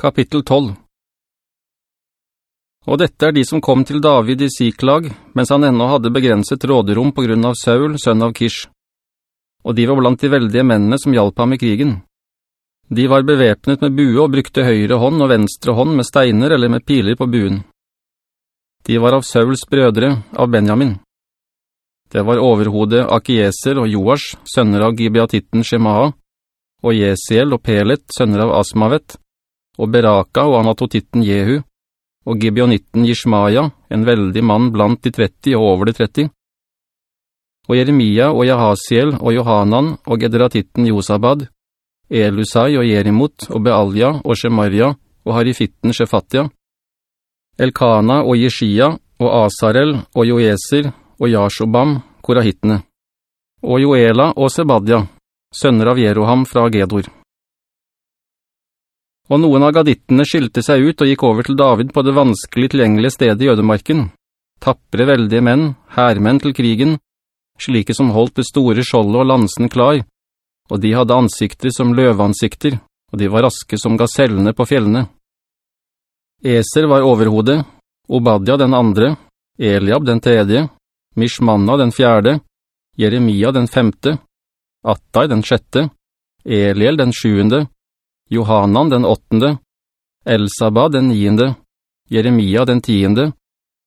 Kapittel 12 Og dette er de som kom til David i Siklag, mens han ennå hadde begrenset råderom på grunn av Saul, sønn av Kish. Og de var blant de veldige mennene som hjalp ham i krigen. De var bevepnet med bue og brukte høyre hånd og venstre hånd med steiner eller med piler på buen. De var av Sauls brødre, av Benjamin. Det var overhodet Akieser og Joash, sønner av Gibeatitten Shemaha, og Jesiel og Pelet, sønner av Asmavet, og Beraka og Anatotitten Jehu, og Gibeonitten Jishmaja, en veldig mann blant de 30 og over de 30, og Jeremia og Jahasiel og Johanan og Gederatitten Josabad, Elusai og Jerimot og Bealja og Shemaria og Harifitten Shefatia, Elkana og Jeshia og Asarel og Joeser og Yashobam, korahittene, og Joela og Sebadia, sønner av Jeroham fra Gedor. Og noen av gadittene skilte seg ut og gikk over til David på det vanskelig tilgjengelige stedet i Jødemarken. Tappere veldige menn, hermenn til krigen, slike som holdt det store skjoldet og lansen klar, og de hadde ansikter som løveansikter, og de var raske som gasellene på fjellene. Eser var overhodet, Obadja den andre, Eliab den tredje, Mishmanna den fjerde, Jeremia den femte, Attai den sjette, Eliel den sjuende, Johanan den åttende, Elsaba den niende, Jeremia den tiende,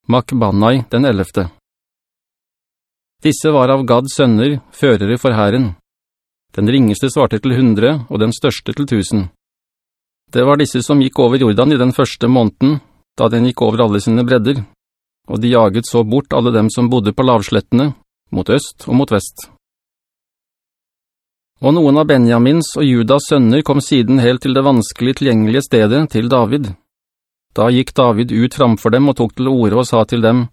Makbanai den ellevte. Disse var av Gads sønner, førere for herren. Den ringeste svarte til hundre, og den største til tusen. Det var disse som gikk over Jordan i den første måneden, da den gikk over alle sine bredder, og de jaget så bort alle dem som bodde på lavslettene, mot øst og mot vest. Og noen av Benjamins og Judas sønner kom siden helt til det vanskelig tilgjengelige stedet til David. Da gikk David ut framfor dem og tok til ordet og sa til dem,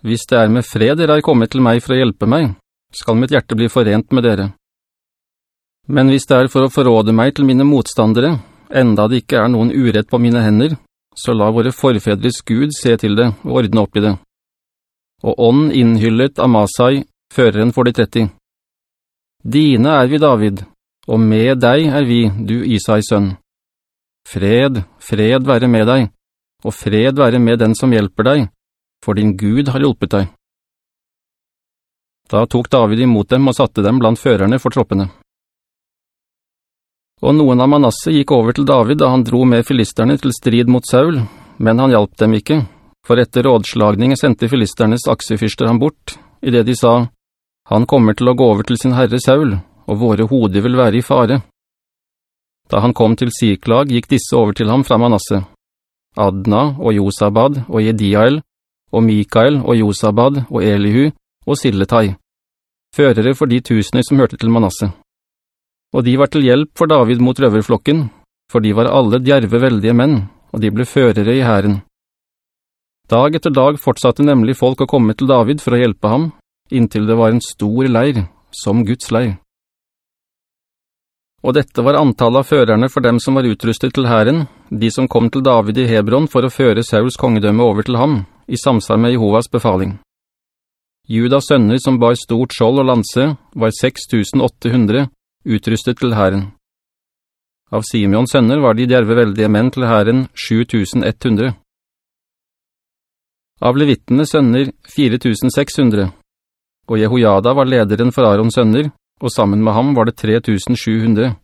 «Hvis det er med fred dere er kommet til meg for å hjelpe meg, skal mitt hjerte bli forent med dere. Men hvis det er for å forråde meg til mine motstandere, enda det ikke er noen urett på mine hender, så la våre forfedres Gud se til det og ordne opp i det.» Og ånd innhyllet Amasai, føreren for de 30. Dine er vi, David, og med deg er vi, du Isais sønn. Fred, fred være med deg, og fred være med den som hjelper deg, for din Gud har hjulpet deg. Da tok David imot dem og satte dem blant førerne for troppene. Og noen av Manasse gikk over til David da han dro med filisterne til strid mot Saul, men han hjalp dem ikke, for etter rådslagningen sendte filisternes aksefyrster ham bort, i det de sa, han kommer til å gå over til sin herre Saul, og våre hoder vil være i fare. Da han kom til Siklag, gikk disse over til ham fra Manasse. Adna og Josabad og Jediael, og Mikael og Josabad og Elihu og Silletai, førere for de tusener som hørte til Manasse. Og de var til hjelp for David mot røverflokken, for de var alle djerve veldige menn, og de ble førere i herren. Dag etter dag fortsatte nemlig folk å komme til David for å hjelpe ham, inntil det var en stor leir, som Guds leir. Og dette var antallet av førerne for dem som var utrustet til herren, de som kom til David i Hebron for å føre Sauls kongedømme over til ham, i samsvar med Jehovas befaling. Judas sønner som bar stort skjold og lanse var 6800, utrustet til herren. Av Simeons sønner var de djerve veldige menn til herren 7100. Av levittene sønner 4600 og Jehoiada var lederen for Arons sønner, og sammen med ham var det 3700.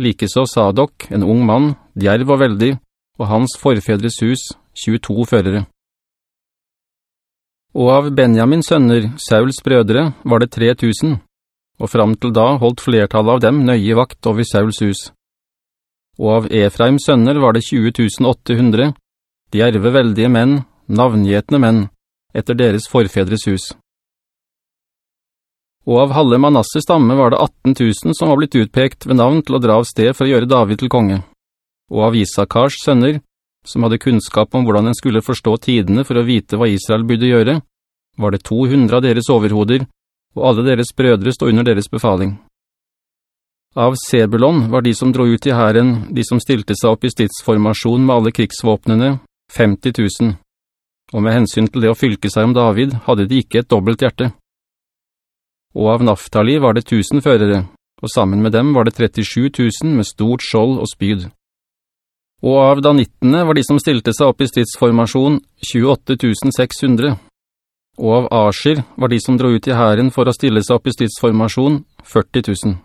Likeså Sadok, en ung mann, djerv og veldig, og hans forfedres hus, 22 førere. Og av Benjamins sønner, Sauls brødre, var det 3000, og fram til da holdt flertallet av dem nøye vakt over Sauls hus. Og av Efraims sønner var det 20.800, djerve veldige menn, navngjetende menn, etter deres forfedres hus og av halve Manasses stamme var det 18 000 som var blitt utpekt ved navn til å dra av sted for å gjøre David til konge. Og av Isakars sønner, som hadde kunnskap om hvordan en skulle forstå tidene for å vite hva Israel burde gjøre, var det 200 av deres overhoder, og alle deres brødre stod under deres befaling. Av Sebulon var de som dro ut i herren, de som stilte seg opp i stidsformasjon med alle krigsvåpnene, 50 000. Og med hensyn til det å fylke seg om David, hadde de ikke et dobbelt hjerte og av Naftali var det tusen førere, og sammen med dem var det 37 000 med stort skjold og spyd. Og av danittene var de som stilte seg opp i stridsformasjon 28 600. Og av Asher var de som dro ut i herren for å stille seg opp i stridsformasjon 40 000.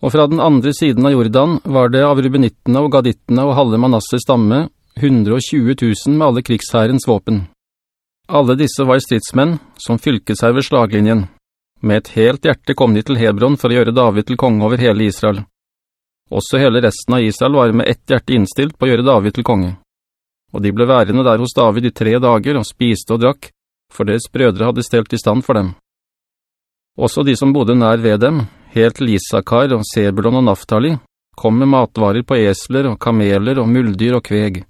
Og fra den andre siden av Jordan var det av rubenittene og gadittene og halve Manasses stamme 120 000 med alle krigsherrens våpen. Alle disse var stridsmenn som fylket seg ved slaglinjen. Med et helt hjerte kom de til Hebron for å gjøre David til konge over hele Israel. Også hele resten av Israel var med ett hjerte innstilt på å gjøre David til konge. Og de ble værende der hos David i tre dager og spiste og drakk, for deres brødre hadde stelt i stand for dem. Også de som bodde nær ved dem, helt til Isakar og Sebulon og Naftali, kom med matvarer på esler og kameler og muldyr og kveg.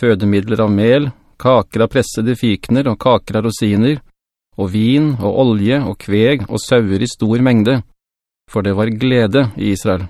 Fødemidler av mel, kaker av pressede fikner og kaker av rosiner, og vin og olje og kveg og sauer i stor mengde, for det var glede i Israel.